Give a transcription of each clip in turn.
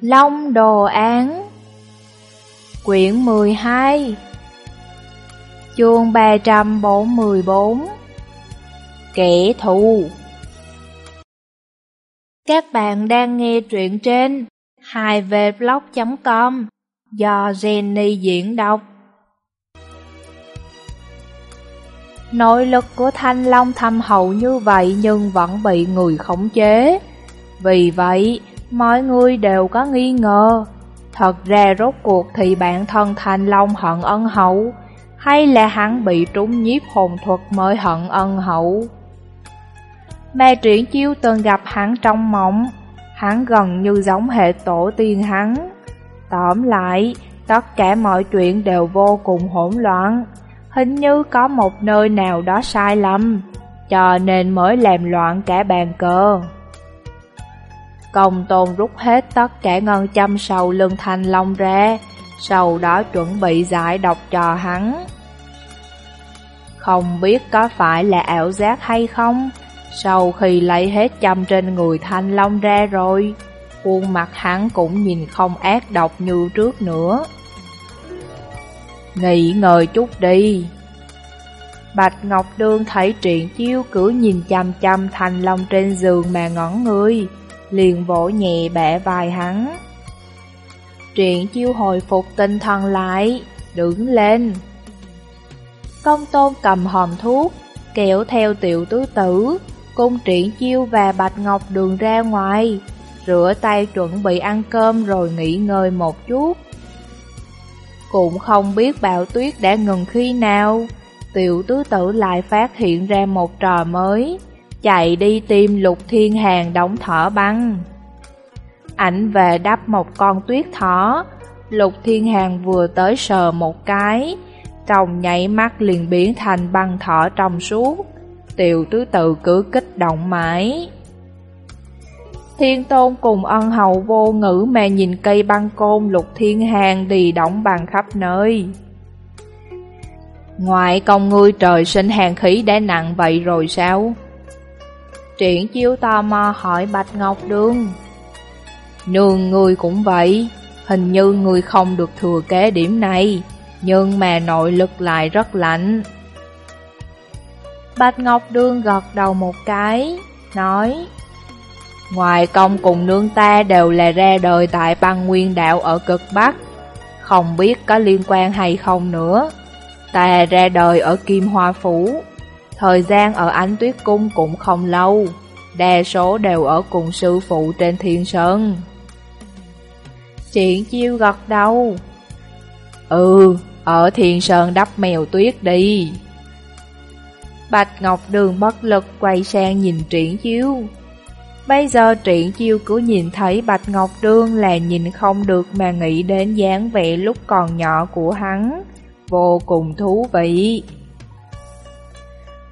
Long Đồ Án. Quyển 12 Chương 344 Kẻ thù. Các bạn đang nghe truyện trên 2vblog.com do Jenny diễn đọc. Nội lực của Thanh Long thâm hậu như vậy nhưng vẫn bị người khống chế. Vì vậy, mọi người đều có nghi ngờ. Thật ra rốt cuộc thì bản thân Thanh Long hận ân hậu, hay là hắn bị trúng nhiếp hồn thuật mới hận ân hậu. Mẹ triển chiêu từng gặp hắn trong mộng, hắn gần như giống hệ tổ tiên hắn. Tóm lại, tất cả mọi chuyện đều vô cùng hỗn loạn hình như có một nơi nào đó sai lầm, cho nên mới làm loạn cả bàn cờ. Công tôn rút hết tất cả ngân châm sầu lưng thanh long ra, sau đó chuẩn bị giải độc cho hắn. Không biết có phải là ảo giác hay không, sau khi lấy hết châm trên người thanh long ra rồi, khuôn mặt hắn cũng nhìn không ác độc như trước nữa. Nghỉ ngơi chút đi. Bạch Ngọc Đương thấy truyện chiêu cứ nhìn chăm chăm thanh long trên giường mà ngẩn người, liền vỗ nhẹ bẻ vai hắn. Triển chiêu hồi phục tinh thần lại, đứng lên. Công tôn cầm hòm thuốc, kéo theo tiểu tứ tử, cung Triển chiêu và Bạch Ngọc Đường ra ngoài, rửa tay chuẩn bị ăn cơm rồi nghỉ ngơi một chút. Cũng không biết bão tuyết đã ngừng khi nào, tiểu tứ tử lại phát hiện ra một trò mới, chạy đi tìm lục thiên hàng đóng thỏ băng. Ảnh về đắp một con tuyết thỏ, lục thiên hàng vừa tới sờ một cái, trong nhảy mắt liền biến thành băng thỏ trong suốt, tiểu tứ tự cứ kích động mãi. Thiên Tôn cùng ân hậu vô ngữ mà nhìn cây băng côn lục thiên hàng đi đóng bằng khắp nơi. Ngoại công ngươi trời sinh hàng khí đã nặng vậy rồi sao? Triển chiếu tò mò hỏi Bạch Ngọc Đường. Nương người cũng vậy, hình như người không được thừa kế điểm này, nhưng mà nội lực lại rất lạnh. Bạch Ngọc đương gật đầu một cái, nói Ngoài công cùng nương ta đều là ra đời tại băng nguyên đạo ở cực Bắc, không biết có liên quan hay không nữa. Ta ra đời ở Kim Hoa Phủ, thời gian ở Ánh Tuyết Cung cũng không lâu, đa số đều ở cùng sư phụ trên Thiên Sơn. Triển chiêu gật đầu. Ừ, ở Thiên Sơn đắp mèo tuyết đi. Bạch Ngọc Đường bất lực quay sang nhìn triển chiêu. Bây giờ triển chiêu cứ nhìn thấy Bạch Ngọc Đường là nhìn không được mà nghĩ đến dáng vẻ lúc còn nhỏ của hắn vô cùng thú vị.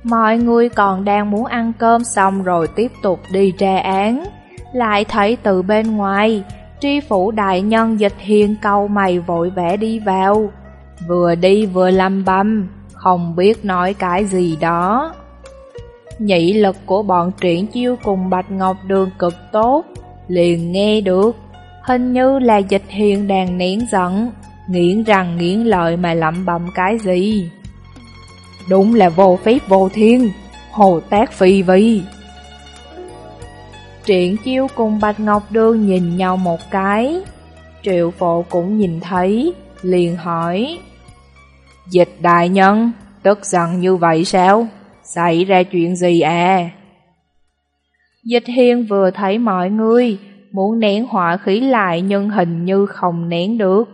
Mọi người còn đang muốn ăn cơm xong rồi tiếp tục đi tra án, lại thấy từ bên ngoài, tri phủ đại nhân dịch hiền câu mày vội vẽ đi vào, vừa đi vừa lăm băm, không biết nói cái gì đó. Nhị lực của bọn triển chiêu cùng Bạch Ngọc Đường cực tốt, liền nghe được, hình như là dịch hiền đang nén giận, nghiến rằng nghiến lợi mà lẩm bẩm cái gì. Đúng là vô phép vô thiên, hồ tác phi vi. Triển chiêu cùng Bạch Ngọc Đương nhìn nhau một cái, triệu phộ cũng nhìn thấy, liền hỏi. Dịch đại nhân, tức giận như vậy sao? Xảy ra chuyện gì à? Dịch hiên vừa thấy mọi người, muốn nén hỏa khí lại nhưng hình như không nén được,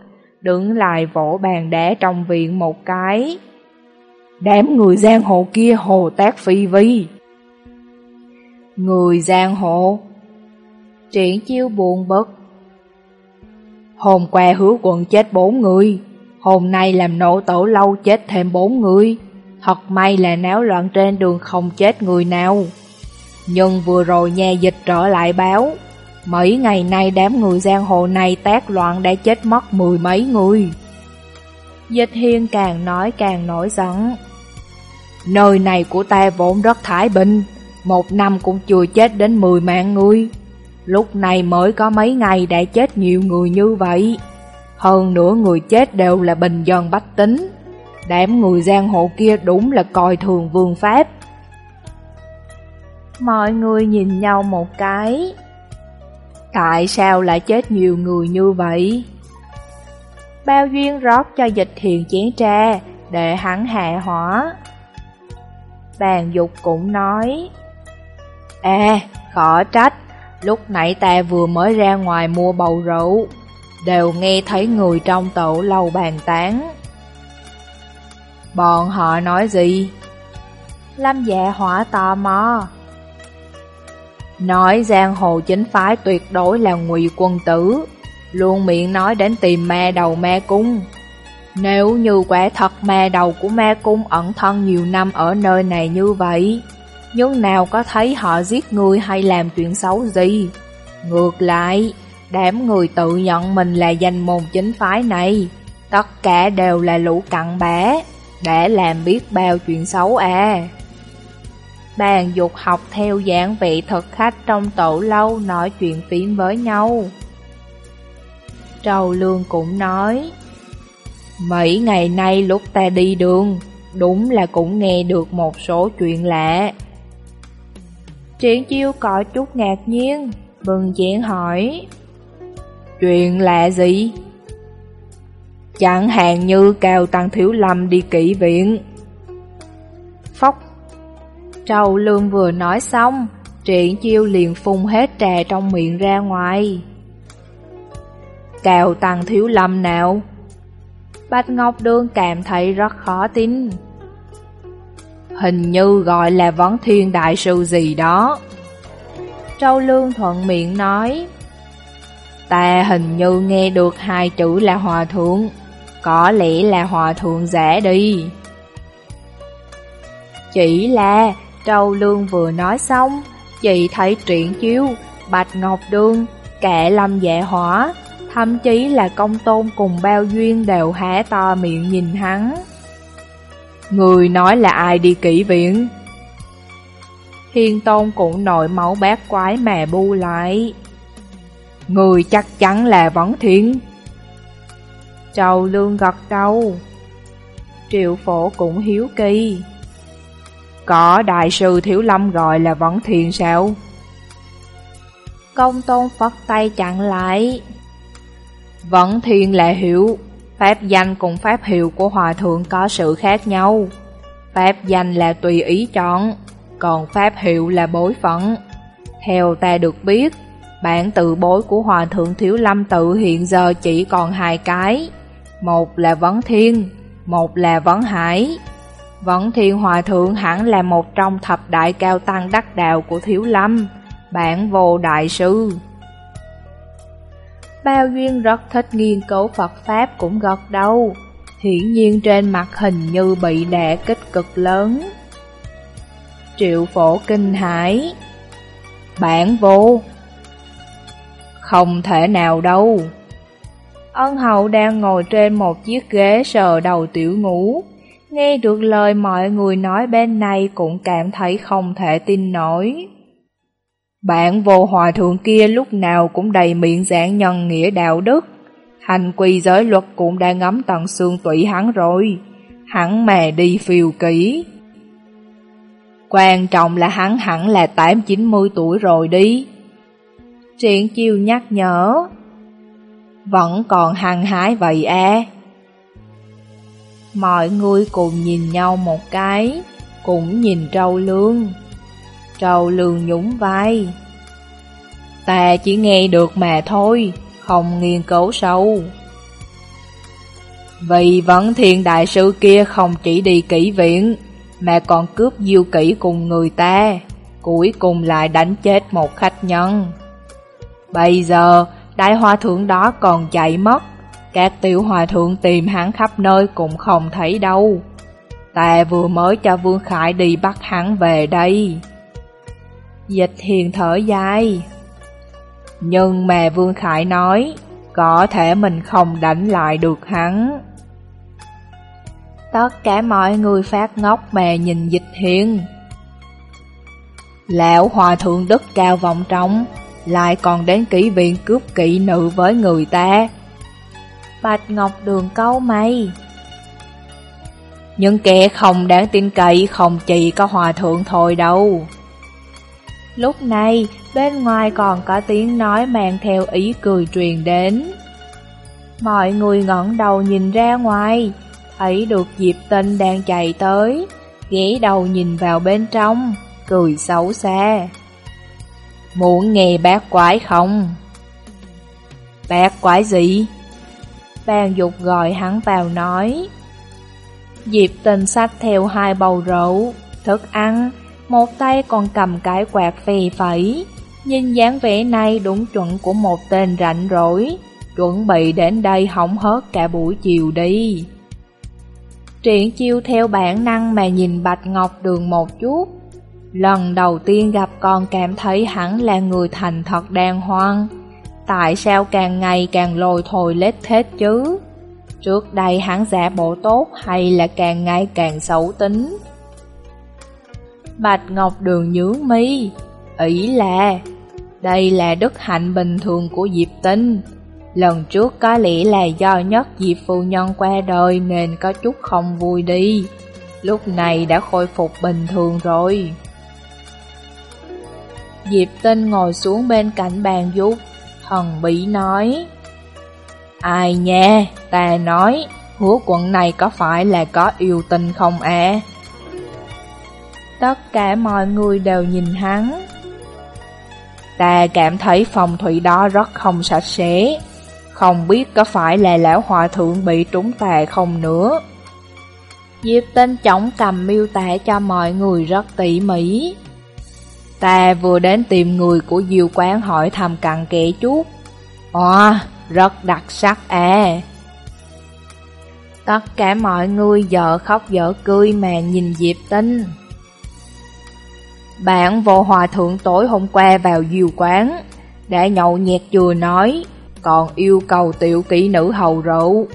đứng lại vỗ bàn đá trong viện một cái. Đám người giang hồ kia hồ tác phi vi. Người giang hồ Triển chiêu buồn bực Hôm qua hứa quận chết bốn người Hôm nay làm nổ tổ lâu chết thêm bốn người Thật may là náo loạn trên đường không chết người nào Nhưng vừa rồi nhà dịch trở lại báo, Mấy ngày nay đám người giang hồ này tác loạn đã chết mất mười mấy người. Dịch hiên càng nói càng nổi giận. Nơi này của ta vốn rất thái bình, một năm cũng chưa chết đến mười mạng người. Lúc này mới có mấy ngày đã chết nhiều người như vậy. Hơn nữa người chết đều là bình dân bách tính. Đám người giang hồ kia đúng là coi thường vương pháp. Mọi người nhìn nhau một cái. Tại sao lại chết nhiều người như vậy? Bao duyên rót cho dịch thiền chén trà để hắn hạ hỏa. Bàn dục cũng nói À, khó trách, lúc nãy ta vừa mới ra ngoài mua bầu rượu, đều nghe thấy người trong tổ lâu bàn tán. Bọn họ nói gì? Lâm dạ hỏa tò mò. Nói giang hồ chính phái tuyệt đối là ngụy quân tử, luôn miệng nói đến tìm ma đầu ma cung. Nếu như quả thật ma đầu của ma cung ẩn thân nhiều năm ở nơi này như vậy, nhưng nào có thấy họ giết người hay làm chuyện xấu gì. Ngược lại, đám người tự nhận mình là danh môn chính phái này, tất cả đều là lũ cặn bã, để làm biết bao chuyện xấu à. Bàn dục học theo dạng vị thực khách trong tổ lâu nói chuyện phiếm với nhau. Trầu Lương cũng nói, Mấy ngày nay lúc ta đi đường, đúng là cũng nghe được một số chuyện lạ. Triển chiêu có chút ngạc nhiên, bừng chén hỏi. Chuyện lạ gì? Chẳng hạn như Cao Tăng Thiếu Lâm đi kỹ viện. Phóc Trầu Lương vừa nói xong, Triển chiêu liền phun hết trà trong miệng ra ngoài. Cao Tăng Thiếu Lâm nào? Bạch Ngọc Đường cảm thấy rất khó tin. Hình như gọi là vấn thiên đại sư gì đó. Châu Lương thuận miệng nói, Ta hình như nghe được hai chữ là hòa thượng, có lẽ là hòa thượng giả đi. Chỉ là, Châu Lương vừa nói xong, chị thấy truyện chiếu, Bạch Ngọc Đường, kẻ lâm dạ hỏa, thậm chí là công tôn cùng bao duyên đều há to miệng nhìn hắn. Người nói là ai đi kỹ viện? Thiên tôn cũng nội máu bát quái mà bu lại. Người chắc chắn là Vấn Thiên. Châu Lương gật đầu. Triệu phổ cũng hiếu kỳ. Có đại sư Thiếu Lâm gọi là Vấn Thiên sao? Công tôn phất tay chặn lại. Vẫn thiên là hiệu, pháp danh cùng pháp hiệu của hòa thượng có sự khác nhau. Pháp danh là tùy ý chọn, còn pháp hiệu là bối phận. Theo ta được biết, bản tự bối của hòa thượng Thiếu Lâm tự hiện giờ chỉ còn hai cái. Một là Vấn Thiên, một là Vấn Hải. Vấn Thiên Hòa Thượng hẳn là một trong thập đại cao tăng đắc đạo của Thiếu Lâm, bản vô đại sư. Bao Duyên rất thích nghiên cứu Phật Pháp cũng gật đầu, hiển nhiên trên mặt hình như bị đè kích cực lớn. Triệu phổ kinh hải Bản vô. Không thể nào đâu. Ân hậu đang ngồi trên một chiếc ghế sờ đầu tiểu ngủ Nghe được lời mọi người nói bên này cũng cảm thấy không thể tin nổi bạn vô hòa thượng kia lúc nào cũng đầy miệng giảng nhân nghĩa đạo đức. Hành quy giới luật cũng đã ngắm tận xương tủy hắn rồi. Hắn mà đi phiêu kỹ. Quan trọng là hắn hẳn là 8-90 tuổi rồi đi. Triển chiêu nhắc nhở. Vẫn còn hăng hái vậy à. Mọi người cùng nhìn nhau một cái, cũng nhìn trâu lương. Trầu lường nhũng vai Ta chỉ nghe được mà thôi, không nghiên cứu sâu. Vì vẫn thiên đại sư kia không chỉ đi kỹ viện, mà còn cướp diêu kỹ cùng người ta, cuối cùng lại đánh chết một khách nhân. Bây giờ, đại hòa thượng đó còn chạy mất, các tiểu hòa thượng tìm hắn khắp nơi cũng không thấy đâu. Ta vừa mới cho Vương Khải đi bắt hắn về đây. Dịch hiền thở dài. Nhưng mà Vương Khải nói, có thể mình không đánh lại được hắn. Tất cả mọi người phát ngốc mà nhìn dịch hiền. Lão hòa thượng đức cao vọng trọng, lại còn đến kỹ viện cướp kỵ nữ với người ta. Bạch Ngọc Đường câu mày. Những kẻ không đáng tin cậy không chỉ có hòa thượng thôi đâu. Lúc này, bên ngoài còn có tiếng nói mang theo ý cười truyền đến. Mọi người ngẩng đầu nhìn ra ngoài, thấy được Diệp Tinh đang chạy tới, ghé đầu nhìn vào bên trong, cười xấu xa. Muốn nghe bác quái không? Bác quái gì? Bàn dục gọi hắn vào nói. Diệp Tinh sách theo hai bầu rượu, thức ăn, một tay còn cầm cái quạt phì phẩy. Nhìn dáng vẻ này đúng chuẩn của một tên rảnh rỗi, chuẩn bị đến đây hỏng hớt cả buổi chiều đi. Triển chiêu theo bản năng mà nhìn Bạch Ngọc Đường một chút. Lần đầu tiên gặp con cảm thấy hắn là người thành thật đàng hoàng. Tại sao càng ngày càng lồi thồi lết thết chứ? Trước đây hắn giả bộ tốt hay là càng ngày càng xấu tính? Bạch Ngọc Đường nhướng mi, ý là đây là đức hạnh bình thường của Diệp Tinh. Lần trước có lẽ là do nhất Diệp phu nhân qua đời nên có chút không vui đi. Lúc này đã khôi phục bình thường rồi. Diệp Tinh ngồi xuống bên cạnh bàn giúp, thần bí nói. Ai nha, ta nói, hứa quận này có phải là có yêu tình không à? Tất cả mọi người đều nhìn hắn. Ta cảm thấy phòng thủy đó rất không sạch sẽ. Không biết có phải là lão hòa thượng bị trúng tà không nữa. Diệp tinh chóng cầm miêu tả cho mọi người rất tỉ mỉ. Ta vừa đến tìm người của diều quán hỏi thầm cặn kẽ chút. Ồ, rất đặc sắc à. Tất cả mọi người dở khóc dở cười mà nhìn Diệp Tinh. Bạn vô hòa thượng tối hôm qua vào diều quán, đã nhậu nhẹt vừa nói, còn yêu cầu tiểu kỹ nữ hầu rượu.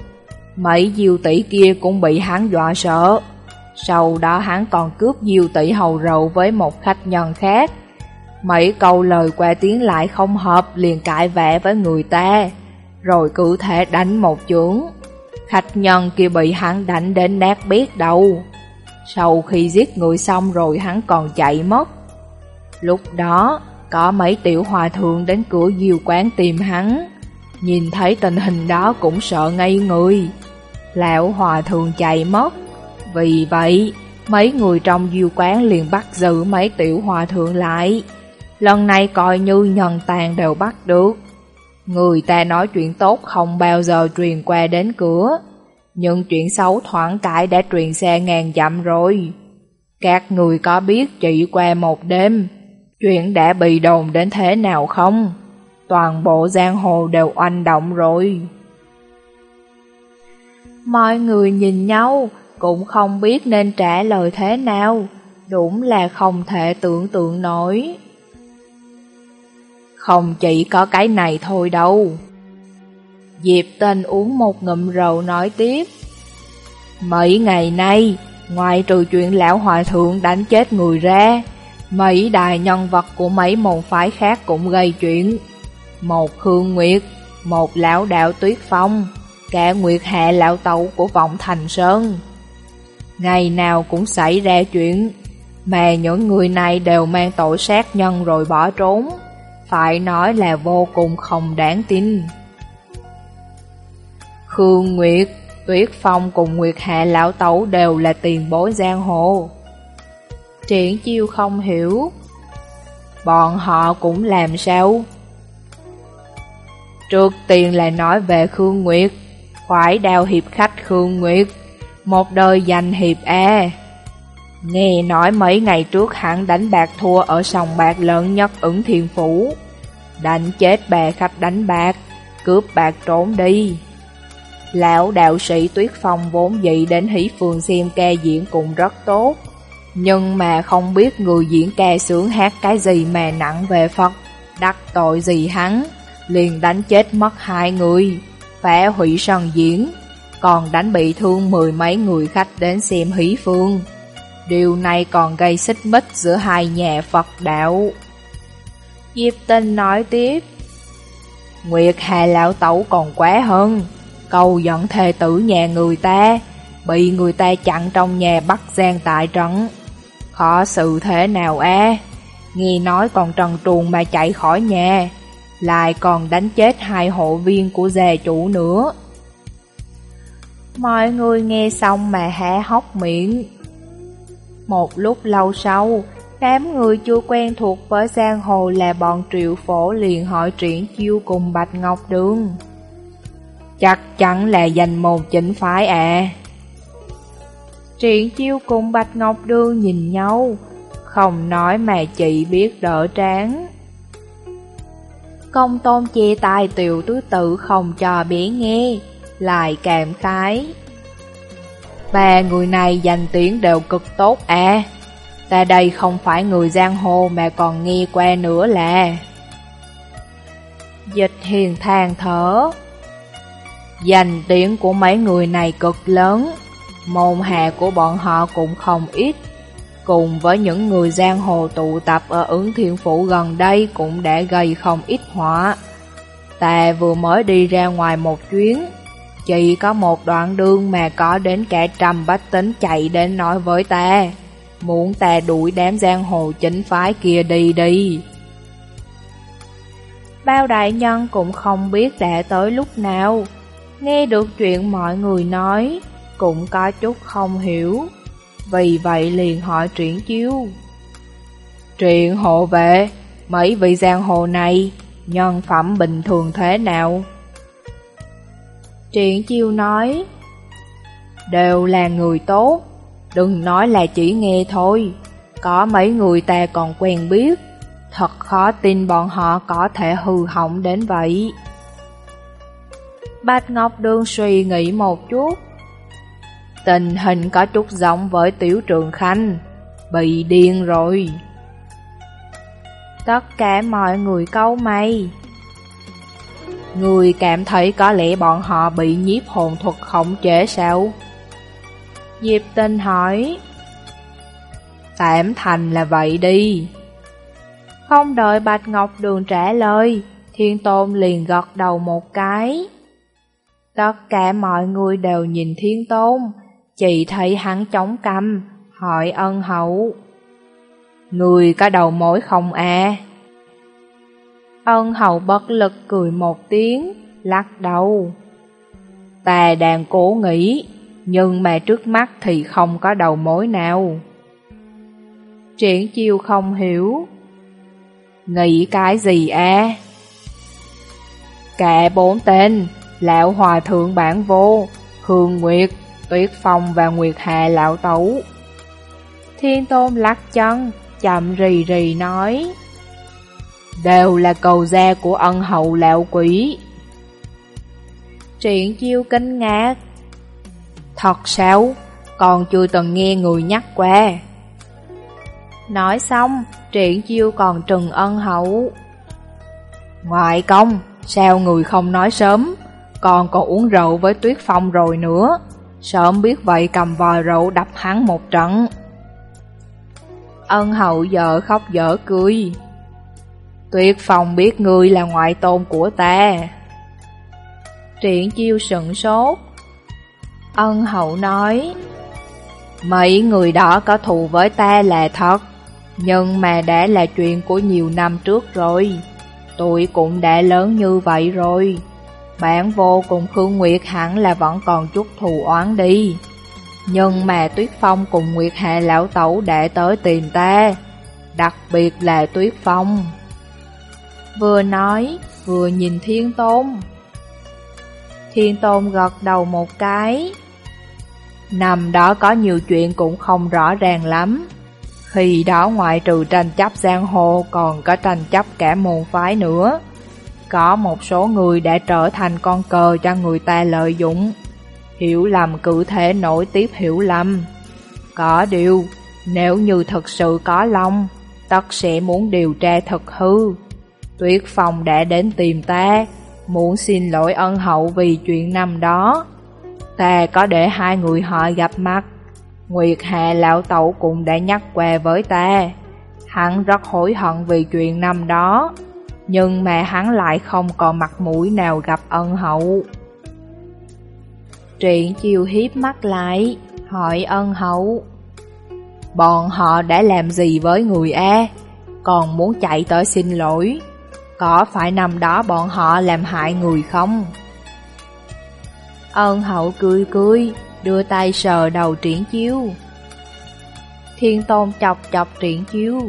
Mấy diêu tỷ kia cũng bị hắn dọa sợ. Sau đó hắn còn cướp diêu tỷ hầu rượu với một khách nhân khác. Mấy câu lời qua tiếng lại không hợp liền cãi vẽ với người ta, rồi cử thể đánh một chưởng. Khách nhân kia bị hắn đánh đến nát biết đầu. Sau khi giết người xong rồi hắn còn chạy mất. Lúc đó, có mấy tiểu hòa thượng đến cửa diều quán tìm hắn. Nhìn thấy tình hình đó cũng sợ ngây người. Lão hòa thượng chạy mất. Vì vậy, mấy người trong diều quán liền bắt giữ mấy tiểu hòa thượng lại. Lần này coi như nhân tàn đều bắt được. Người ta nói chuyện tốt không bao giờ truyền qua đến cửa. Nhưng chuyện xấu thoảng cãi đã truyền xe ngàn dặm rồi. Các người có biết chỉ qua một đêm, chuyện đã bị đồn đến thế nào không? Toàn bộ giang hồ đều oanh động rồi. Mọi người nhìn nhau, cũng không biết nên trả lời thế nào, đúng là không thể tưởng tượng nổi. Không chỉ có cái này thôi đâu. Diệp tên uống một ngụm rượu nói tiếp. Mấy ngày nay, ngoài trừ chuyện lão hòa thượng đánh chết người ra, mấy đại nhân vật của mấy môn phái khác cũng gây chuyện. Một Khương Nguyệt, một lão đạo Tuyết Phong, cả Nguyệt Hạ lão tẩu của vọng Thành Sơn. Ngày nào cũng xảy ra chuyện, mà những người này đều mang tội sát nhân rồi bỏ trốn, phải nói là vô cùng không đáng tin. Khương Nguyệt, Tuyết Phong cùng Nguyệt Hạ lão tẩu đều là tiền bối giang hồ. Triển chiêu không hiểu, bọn họ cũng làm sao? Trước tiên là nói về Khương Nguyệt, khoái đao hiệp khách Khương Nguyệt, một đời danh hiệp A. Nghe nói mấy ngày trước hắn đánh bạc thua ở sòng bạc lớn nhất ứng thiền phủ. Đánh chết bè khách đánh bạc, cướp bạc trốn đi. Lão đạo sĩ Tuyết Phong vốn dị đến hỷ phường xem ca diễn cũng rất tốt. Nhưng mà không biết người diễn ca sướng hát cái gì mà nặng về Phật, đắc tội gì hắn liền đánh chết mất hai người, phá hủy sân diễn, còn đánh bị thương mười mấy người khách đến xem hỷ phương. Điều này còn gây xích mích giữa hai nhà Phật đạo. Diệp Tinh nói tiếp. Nguyệt Hà lão tẩu còn quá hơn, cầu dẫn thề tử nhà người ta, bị người ta chặn trong nhà bắt gian tại trấn Khó sự thế nào á, nghe nói còn trần truồng mà chạy khỏi nhà, lại còn đánh chết hai hộ viên của già chủ nữa. Mọi người nghe xong mà há hốc miệng. Một lúc lâu sau, đám người chưa quen thuộc với giang hồ là bọn triệu phổ liền hỏi triển chiêu cùng Bạch Ngọc Đường. Chắc chắn là danh môn chính phái à. Triển chiêu cùng Bạch Ngọc đương nhìn nhau, không nói mà chị biết đỡ tráng. Công tôn chia tay tiểu tứ tự không cho bé nghe, lại cảm khái. Ba người này danh tiếng đều cực tốt à. Ta đây không phải người giang hồ mà còn nghe qua nữa là Dịch hiền than thở Danh tiếng của mấy người này cực lớn. Môn hạ của bọn họ cũng không ít. Cùng với những người giang hồ tụ tập ở ứng thiên phủ gần đây cũng đã gây không ít họa. Ta vừa mới đi ra ngoài một chuyến. Chỉ có một đoạn đường mà có đến cả trăm bách tính chạy đến nói với ta. Muốn ta đuổi đám giang hồ chính phái kia đi đi. Bao đại nhân cũng không biết đã tới lúc nào. Nghe được chuyện mọi người nói Cũng có chút không hiểu. Vì vậy liền hỏi triển chiêu. Chuyện hộ vệ Mấy vị giang hồ này Nhân phẩm bình thường thế nào? Triển chiêu nói Đều là người tốt Đừng nói là chỉ nghe thôi, có mấy người ta còn quen biết, thật khó tin bọn họ có thể hư hỏng đến vậy. Bạch Ngọc Đường suy nghĩ một chút. Tình hình có chút giống với Tiểu Trường Khanh, bị điên rồi. Tất cả mọi người câu mày. Người cảm thấy có lẽ bọn họ bị nhiếp hồn thuật khống chế sao? Diệp Tinh hỏi Tạm thành là vậy đi Không đợi Bạch Ngọc Đường trả lời Thiên Tôn liền gật đầu một cái Tất cả mọi người đều nhìn Thiên Tôn Chỉ thấy hắn chống cằm Hỏi ân hậu Người có đầu mối không à Ân hậu bất lực cười một tiếng Lắc đầu Ta đang cố nghĩ nhưng mà trước mắt thì không có đầu mối nào. Triển chiêu không hiểu. Nghĩ cái gì à? Cả bốn tên, Lão Hòa Thượng Bản Vô, Hương Nguyệt, Tuyết Phong và Nguyệt Hà Lão Tấu. Thiên Tôn lắc chân, chậm rì rì nói. Đều là cầu gia của ân hậu lão quỷ. Triển chiêu kinh ngạc, Thật sao? Còn chưa từng nghe người nhắc qua. Nói xong, triển chiêu còn trừng ân hậu. Ngoại công, sao người không nói sớm? Còn còn uống rượu với Tuyết Phong rồi nữa. Sớm biết vậy cầm vòi rượu đập hắn một trận. Ân hậu vợ khóc dở cười. Tuyết Phong biết ngươi là ngoại tôn của ta. Triển chiêu sững sốt, Ân hậu nói, Mấy người đó có thù với ta là thật, nhưng mà đã là chuyện của nhiều năm trước rồi. Tôi cũng đã lớn như vậy rồi. Bản vô cùng Khương Nguyệt hẳn là vẫn còn chút thù oán đi. Nhưng mà Tuyết Phong cùng Nguyệt Hạ Lão Tẩu đã tới tìm ta, đặc biệt là Tuyết Phong. Vừa nói, vừa nhìn Thiên Tôn. Thiên Tôn gật đầu một cái, Năm đó có nhiều chuyện cũng không rõ ràng lắm. Khi đó ngoại trừ tranh chấp giang hồ còn có tranh chấp cả môn phái nữa. Có một số người đã trở thành con cờ cho người ta lợi dụng. Hiểu lầm cử thể nổi tiếp hiểu lầm. Có điều, nếu như thật sự có lòng, tất sẽ muốn điều tra thật hư. Tuyết Phong đã đến tìm ta, muốn xin lỗi ân hậu vì chuyện năm đó. Ta có để hai người họ gặp mặt Nguyệt Hạ lão tẩu cũng đã nhắc què với ta Hắn rất hối hận vì chuyện năm đó nhưng mà hắn lại không còn mặt mũi nào gặp ân hậu. Triển chiêu hiếp mắt lại, hỏi ân hậu. Bọn họ đã làm gì với người A? Còn muốn chạy tới xin lỗi. Có phải năm đó bọn họ làm hại người không? Ân hậu cười cười, đưa tay sờ đầu triển chiêu. Thiên tôn chọc chọc triển chiêu.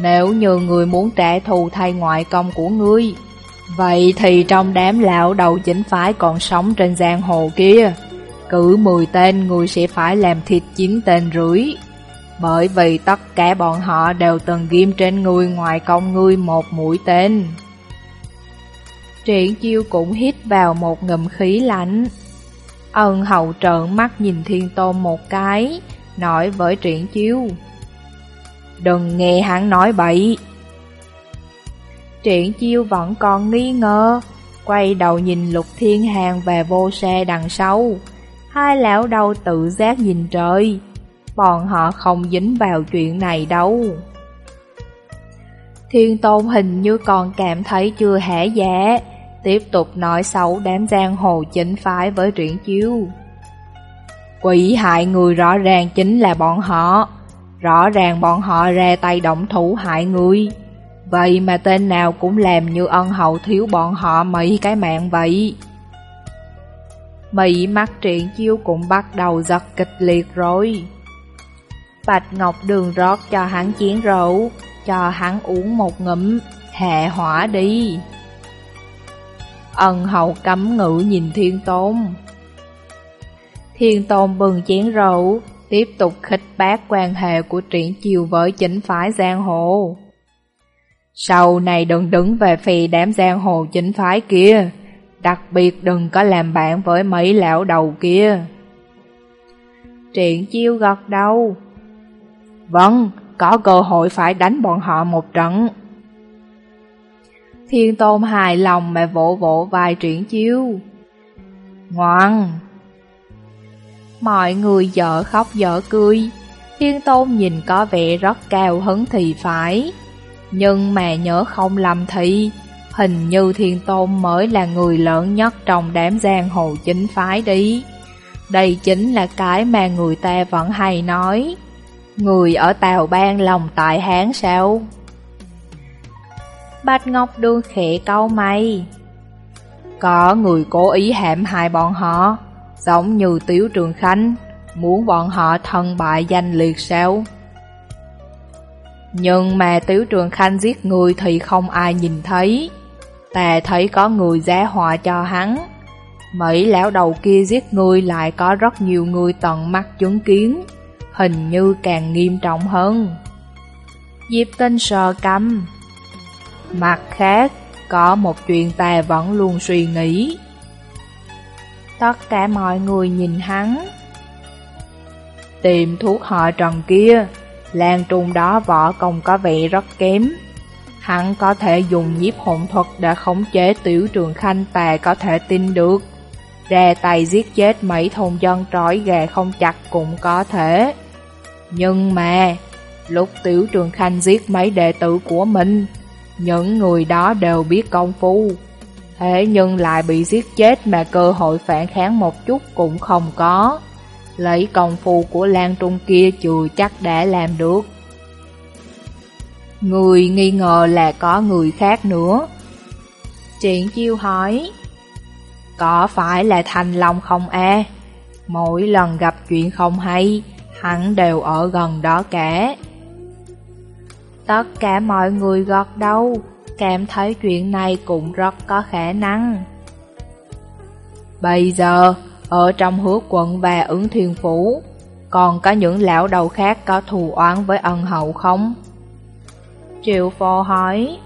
Nếu như người muốn trả thù thay ngoại công của ngươi, vậy thì trong đám lão đầu chính phái còn sống trên giang hồ kia, cử 10 tên người sẽ phải làm thịt 9 tên rưỡi. Bởi vì tất cả bọn họ đều từng ghim trên người ngoại công ngươi một mũi tên. Triển chiêu cũng hít vào một ngụm khí lạnh. Ân hậu trợn mắt nhìn thiên tôn một cái, nói với triển chiêu. Đừng nghe hắn nói bậy. Triển chiêu vẫn còn nghi ngờ, quay đầu nhìn lục thiên hàng và vô xe đằng sau. Hai lão đầu tự giác nhìn trời, bọn họ không dính vào chuyện này đâu. Thiên tôn hình như còn cảm thấy chưa hẻ dạ, tiếp tục nói xấu đám giang hồ chính phái với Triển Chiêu. Quỷ hại người rõ ràng chính là bọn họ, rõ ràng bọn họ ra tay động thủ hại người. Vậy mà tên nào cũng làm như ân hậu thiếu bọn họ mấy cái mạng vậy. Mỹ mắt triển chiêu cũng bắt đầu giật kịch liệt rồi. Bạch Ngọc Đường rót cho hắn chén rượu, cho hắn uống một ngụm, hạ hỏa đi. Ân hậu cấm ngữ nhìn Thiên Tôn. Thiên Tôn bừng chén rượu, tiếp tục khích bác quan hệ của triển chiều với chính phái giang hồ. Sau này đừng đứng về phi đám giang hồ chính phái kia, đặc biệt đừng có làm bạn với mấy lão đầu kia. Triển chiêu gật đầu, Vâng, có cơ hội phải đánh bọn họ một trận. Thiên Tôn hài lòng mà vỗ vỗ vai triển chiêu. Ngoan! Mọi người dở khóc dở cười. Thiên Tôn nhìn có vẻ rất cao hứng thì phải. Nhưng mà nhớ không lầm thì, hình như Thiên Tôn mới là người lớn nhất trong đám giang hồ chính phái đi. Đây chính là cái mà người ta vẫn hay nói. Người ở Tàu bang lòng tại Hán sao? Bạch Ngọc Đường khẽ câu mày. Có người cố ý hãm hại bọn họ, giống như Tiếu Trường Khánh, muốn bọn họ thân bại danh liệt sao? Nhưng mà Tiếu Trường Khanh giết người thì không ai nhìn thấy. Ta thấy có người giá họa cho hắn. Mấy lão đầu kia giết người lại có rất nhiều người tận mắt chứng kiến hình như càng nghiêm trọng hơn. Diệp tinh sờ căm. Mặt khác, có một chuyện ta vẫn luôn suy nghĩ. Tất cả mọi người nhìn hắn. Tìm thuốc họ trần kia, lan trùng đó võ công có vẻ rất kém. Hắn có thể dùng nhiếp hồn thuật để khống chế tiểu trường khanh tà có thể tin được. Ra tay giết chết mấy thôn dân trói gà không chặt cũng có thể. Nhưng mà, lúc Tiểu Trường Khanh giết mấy đệ tử của mình, những người đó đều biết công phu. Thế nhưng lại bị giết chết mà cơ hội phản kháng một chút cũng không có. Lấy công phu của Lan Trung kia chưa chắc đã làm được. Người nghi ngờ là có người khác nữa. Triển chiêu hỏi, có phải là Thành Long không a? Mỗi lần gặp chuyện không hay, hắn đều ở gần đó cả. Tất cả mọi người gọt đầu, cảm thấy chuyện này cũng rất có khả năng. Bây giờ, ở trong hứa quận và ứng thiên phủ, còn có những lão đầu khác có thù oán với ân hậu không? Triệu phò hỏi,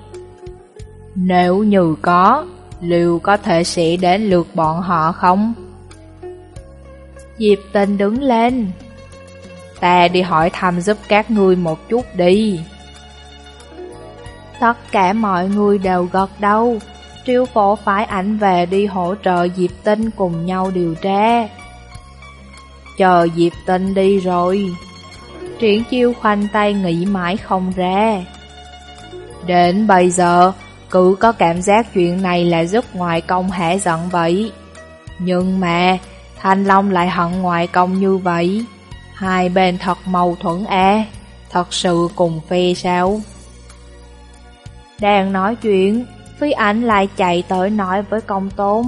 nếu như có, liệu có thể sẽ đến lượt bọn họ không? Diệp tình đứng lên, Ta đi hỏi thăm giúp các ngươi một chút đi. Tất cả mọi người đều gật đầu. Triêu phổ phải ảnh về đi hỗ trợ Diệp Tinh cùng nhau điều tra. Chờ Diệp Tinh đi rồi. Triển chiêu khoanh tay nghĩ mãi không ra. Đến bây giờ, cứ có cảm giác chuyện này là giúp ngoại công hẻ giận vậy. Nhưng mà, Thanh Long lại hận ngoại công như vậy. Hai bên thật mâu thuẫn à, thật sự cùng phê sao? Đang nói chuyện, Phi ảnh lại chạy tới nói với công tôn.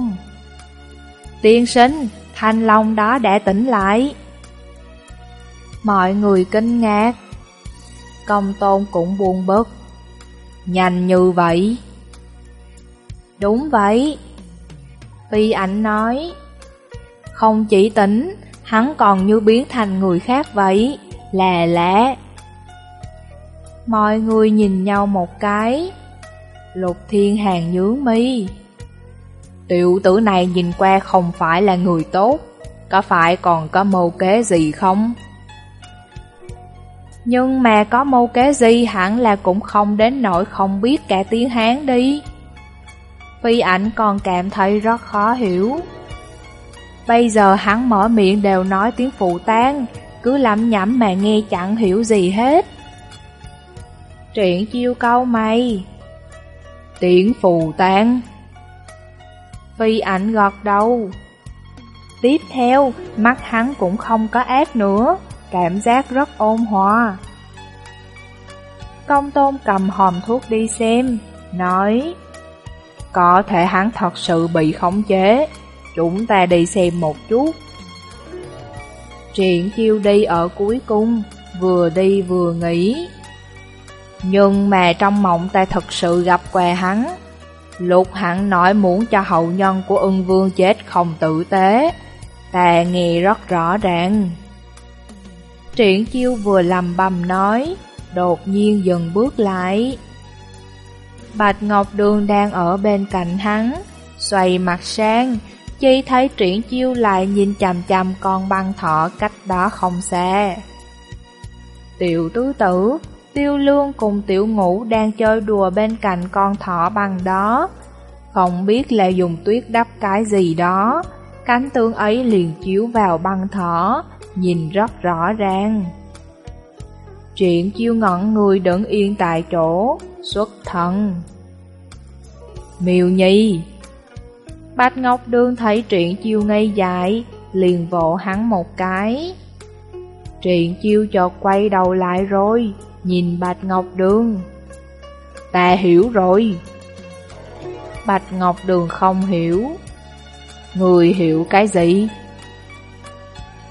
Tiên sinh, Thanh Long đó đã tỉnh lại. Mọi người kinh ngạc. Công tôn cũng buồn bực. Nhanh như vậy. Đúng vậy. Phi ảnh nói. Không chỉ tỉnh, hắn còn như biến thành người khác vậy. Là lẽ. Mọi người nhìn nhau một cái. Lục thiên hàng nhướng mi. Tiểu tử này nhìn qua không phải là người tốt, có phải còn có mưu kế gì không? Nhưng mà có mưu kế gì hẳn là cũng không đến nỗi không biết cả tiếng Hán đi. Phi ảnh còn cảm thấy rất khó hiểu. Bây giờ hắn mở miệng đều nói tiếng phụ tán, cứ lẩm nhẩm mà nghe chẳng hiểu gì hết. Truyện chiêu câu mày tiễn phù tán Phi ảnh gọt đầu. Tiếp theo, mắt hắn cũng không có ác nữa Cảm giác rất ôn hòa. Công tôn cầm hòm thuốc đi xem Nói Có thể hắn thật sự bị khống chế Chúng ta đi xem một chút. Triển chiêu đi ở cuối cung Vừa đi vừa nghỉ nhưng mà trong mộng ta thật sự gặp què hắn. Lục hẳn nói muốn cho hậu nhân của ưng vương chết không tử tế, Ta nghe rất rõ ràng. Triển chiêu vừa lầm bầm nói, Đột nhiên dừng bước lại. Bạch Ngọc Đường đang ở bên cạnh hắn, Xoay mặt sang Chi thấy triển chiêu lại nhìn chằm chằm con băng thọ cách đó không xa. Tiểu tứ tử Tiêu lương cùng tiểu ngũ đang chơi đùa bên cạnh con thỏ băng đó. Không biết là dùng tuyết đắp cái gì đó. Cánh tương ấy liền chiếu vào băng thỏ, Nhìn rất rõ ràng. Triển chiêu ngẩn người đứng yên tại chỗ, Xuất thần. Miêu nhi. Bạch Ngọc Đương thấy Triển chiêu ngây dại, Liền vỗ hắn một cái. Triển chiêu chợt quay đầu lại rồi nhìn Bạch Ngọc Đường. Ta hiểu rồi. Bạch Ngọc Đường không hiểu. Người hiểu cái gì?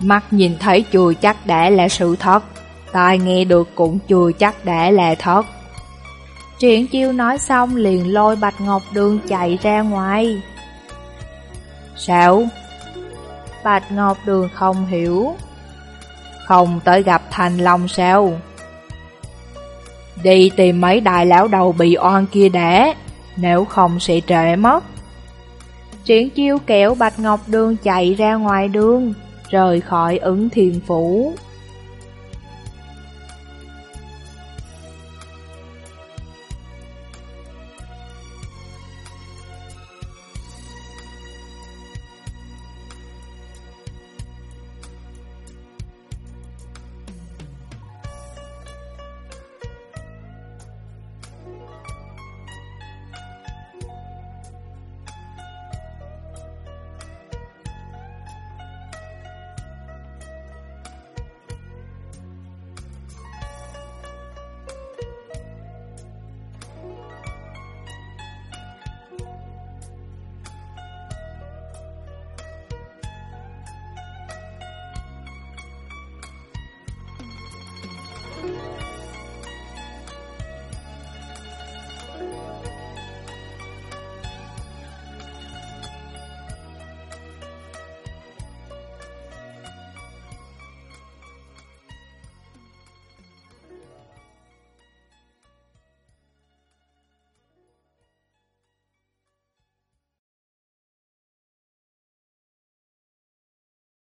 Mắt nhìn thấy chưa chắc đã là sự thật, tai nghe được cũng chưa chắc đã là thật. Triển chiêu nói xong liền lôi Bạch Ngọc Đường chạy ra ngoài. Sao? Bạch Ngọc Đường không hiểu. Không tới gặp Thành Long sao? Đi tìm mấy đại lão đầu bị oan kia đã, nếu không sẽ trễ mất. Triển chiêu kẹo Bạch Ngọc Đường chạy ra ngoài đường, rời khỏi ứng thiền phủ.